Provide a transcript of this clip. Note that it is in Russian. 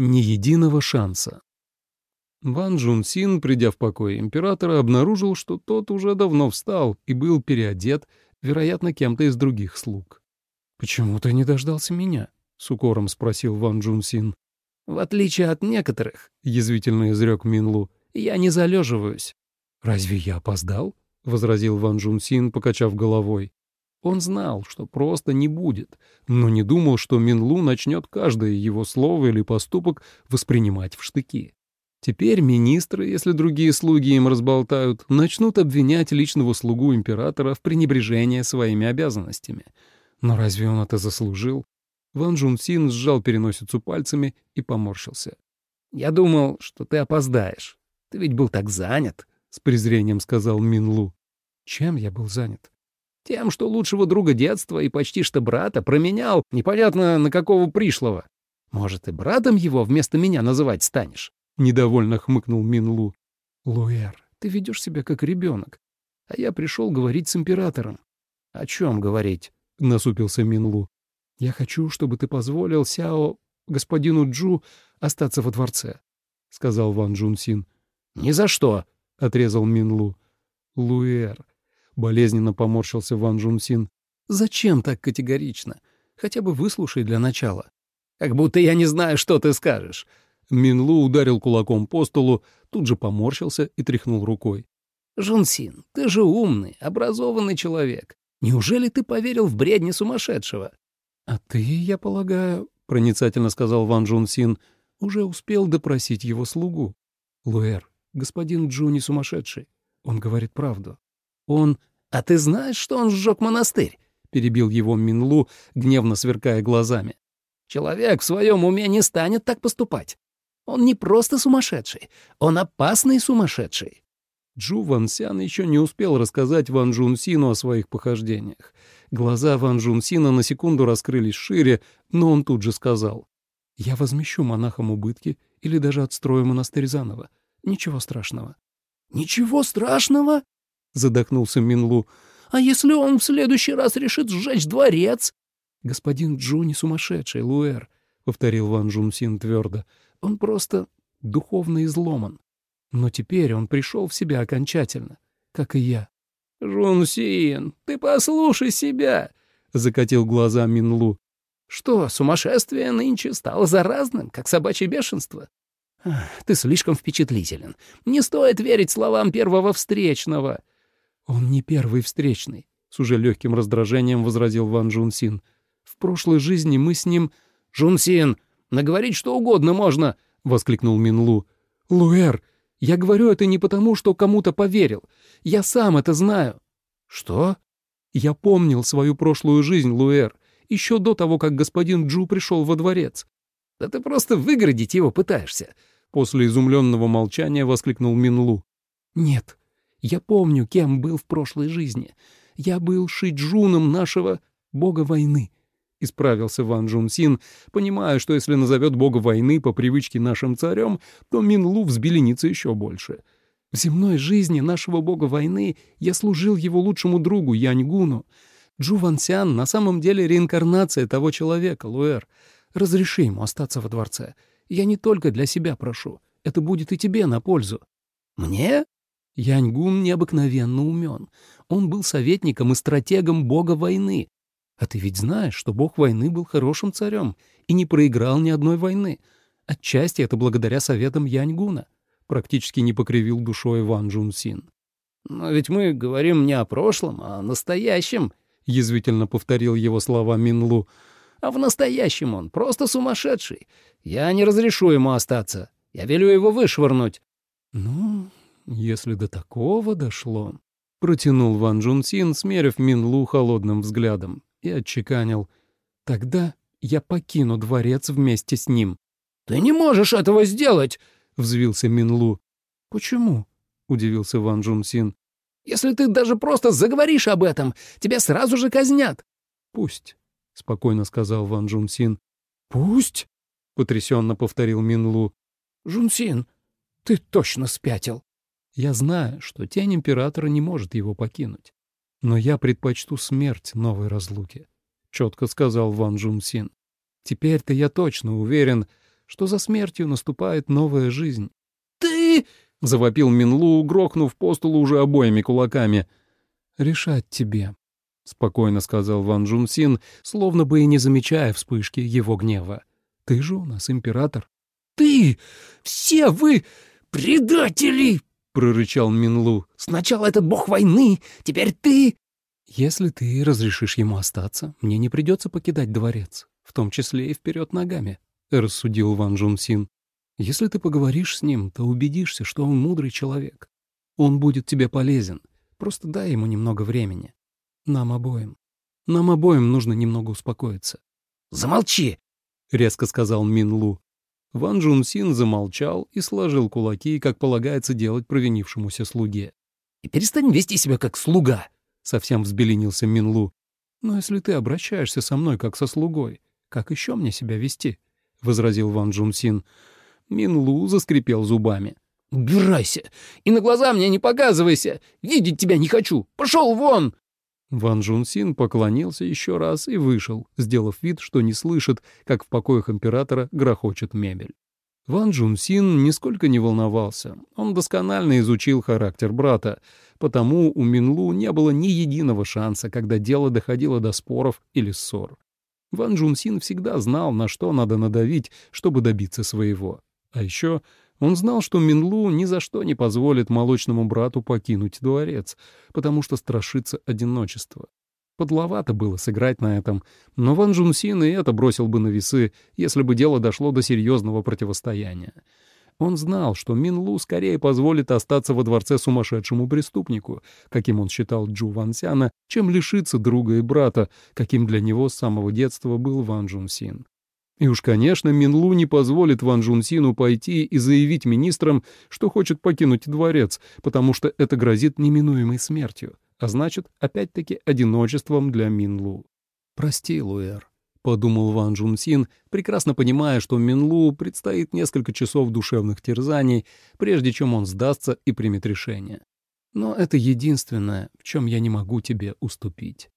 Ни единого шанса. Ван Джун Син, придя в покой императора, обнаружил, что тот уже давно встал и был переодет, вероятно, кем-то из других слуг. «Почему ты не дождался меня?» — с укором спросил Ван Джун Син. «В отличие от некоторых», — язвительно изрек Минлу, — «я не залеживаюсь». «Разве я опоздал?» — возразил Ван Джун Син, покачав головой. Он знал, что просто не будет, но не думал, что Минлу начнет каждое его слово или поступок воспринимать в штыки. Теперь министры, если другие слуги им разболтают, начнут обвинять личного слугу императора в пренебрежении своими обязанностями. Но разве он это заслужил? Ван Джун Син сжал переносицу пальцами и поморщился. «Я думал, что ты опоздаешь. Ты ведь был так занят», — с презрением сказал Минлу. «Чем я был занят?» Тем, что лучшего друга детства и почти что брата променял непонятно на какого пришлого. Может, и братом его вместо меня называть станешь?» — недовольно хмыкнул Минлу. «Луэр, ты ведешь себя как ребенок. А я пришел говорить с императором». «О чем говорить?» — насупился Минлу. «Я хочу, чтобы ты позволил Сяо, господину Джу, остаться во дворце», — сказал Ван Джун Син. «Ни за что», — отрезал Минлу. «Луэр, Болезненно поморщился Ван Джунсин. «Зачем так категорично? Хотя бы выслушай для начала». «Как будто я не знаю, что ты скажешь». Минлу ударил кулаком по столу, тут же поморщился и тряхнул рукой. «Жунсин, ты же умный, образованный человек. Неужели ты поверил в бредни сумасшедшего?» «А ты, я полагаю, — проницательно сказал Ван Джунсин, — уже успел допросить его слугу. Луэр, господин Джу не сумасшедший. Он говорит правду. Он «А ты знаешь, что он сжег монастырь?» — перебил его Минлу, гневно сверкая глазами. «Человек в своем уме не станет так поступать. Он не просто сумасшедший, он опасный сумасшедший». Джу Ван Сян еще не успел рассказать Ван Джун Сину о своих похождениях. Глаза Ван Джун Сина на секунду раскрылись шире, но он тут же сказал. «Я возмещу монахам убытки или даже отстрою монастырь заново. Ничего страшного». «Ничего страшного?» — задохнулся Минлу. «А если он в следующий раз решит сжечь дворец?» «Господин Джу не сумасшедший, Луэр», — повторил Ван Джун Син твердо. «Он просто духовно изломан. Но теперь он пришел в себя окончательно, как и я». «Жун Син, ты послушай себя!» — закатил глаза Минлу. «Что, сумасшествие нынче стало заразным, как собачье бешенство? Ты слишком впечатлителен. Не стоит верить словам первого встречного. «Он не первый встречный», — с уже легким раздражением возразил Ван Джунсин. «В прошлой жизни мы с ним...» «Джунсин, наговорить что угодно можно!» — воскликнул Минлу. «Луэр, я говорю это не потому, что кому-то поверил. Я сам это знаю». «Что?» «Я помнил свою прошлую жизнь, Луэр, еще до того, как господин Джу пришел во дворец». «Да ты просто выгородить его пытаешься!» После изумленного молчания воскликнул Минлу. «Нет, я помню, кем был в прошлой жизни. Я был Шиджуном нашего бога войны. — исправился Ван Джун Син, понимая, что если назовет бога войны по привычке нашим царем, то Минлу взбеленится еще больше. В земной жизни нашего бога войны я служил его лучшему другу Яньгуну. Джу Ван Сян на самом деле реинкарнация того человека, Луэр. Разреши ему остаться во дворце. Я не только для себя прошу. Это будет и тебе на пользу. «Мне?» Яньгун необыкновенно умен. Он был советником и стратегом бога войны. А ты ведь знаешь, что бог войны был хорошим царем и не проиграл ни одной войны. Отчасти это благодаря советам Яньгуна. Практически не покривил душой Ван Джун Син. «Но ведь мы говорим не о прошлом, а о настоящем», — язвительно повторил его слова Минлу. «А в настоящем он просто сумасшедший. Я не разрешу ему остаться. Я велю его вышвырнуть». «Ну, если до такого дошло, протянул Ван Джунсин, смерив Минлу холодным взглядом, и отчеканил. Тогда я покину дворец вместе с ним. Ты не можешь этого сделать, взвился Минлу. Почему? удивился Ван Джунсин. Если ты даже просто заговоришь об этом, тебя сразу же казнят. Пусть, спокойно сказал Ван Джунсин. Пусть? потрясенно повторил Минлу. Джунсин, ты точно спятил. Я знаю, что тень императора не может его покинуть. Но я предпочту смерть новой разлуки, — четко сказал Ван Джун. Теперь-то я точно уверен, что за смертью наступает новая жизнь. «Ты!» — завопил Минлу, грохнув по столу уже обоими кулаками. «Решать тебе», — спокойно сказал Ван Джун словно бы и не замечая вспышки его гнева. «Ты же у нас император». «Ты! Все вы предатели!» — прорычал Минлу. «Сначала этот бог войны, теперь ты...» «Если ты разрешишь ему остаться, мне не придется покидать дворец, в том числе и вперед ногами», — рассудил Ван Джун Син. «Если ты поговоришь с ним, то убедишься, что он мудрый человек. Он будет тебе полезен. Просто дай ему немного времени. Нам обоим. Нам обоим нужно немного успокоиться». «Замолчи!» — резко сказал Мин Лу. Ван Джун Син замолчал и сложил кулаки, как полагается делать провинившемуся слуге. «И перестань вести себя как слуга!» — совсем взбеленился Мин Лу. «Но если ты обращаешься со мной как со слугой, как еще мне себя вести?» — возразил Ван Джун Син. Мин Лу заскрипел зубами. «Убирайся! И на глаза мне не показывайся! Видеть тебя не хочу! Пошел вон!» Ван Джун Син поклонился еще раз и вышел, сделав вид, что не слышит, как в покоях императора грохочет мебель. Ван Джун Син нисколько не волновался. Он досконально изучил характер брата, потому у Минлу не было ни единого шанса, когда дело доходило до споров или ссор. Ван Джун Син всегда знал, на что надо надавить, чтобы добиться своего. А еще он знал, что Минлу ни за что не позволит молочному брату покинуть дворец, потому что страшится одиночества. Подловато было сыграть на этом, но Ван Джунсин и это бросил бы на весы, если бы дело дошло до серьезного противостояния. Он знал, что Минлу скорее позволит остаться во дворце сумасшедшему преступнику, каким он считал Джу Вансяна, чем лишиться друга и брата, каким для него с самого детства был Ван Джунсин. И уж, конечно, Минлу не позволит Ван Жунсину пойти и заявить министрам, что хочет покинуть дворец, потому что это грозит неминуемой смертью, а значит, опять-таки, одиночеством для Минлу. «Прости, Луэр», — подумал Ван Джунсин, прекрасно понимая, что Минлу предстоит несколько часов душевных терзаний, прежде чем он сдастся и примет решение. «Но это единственное, в чем я не могу тебе уступить».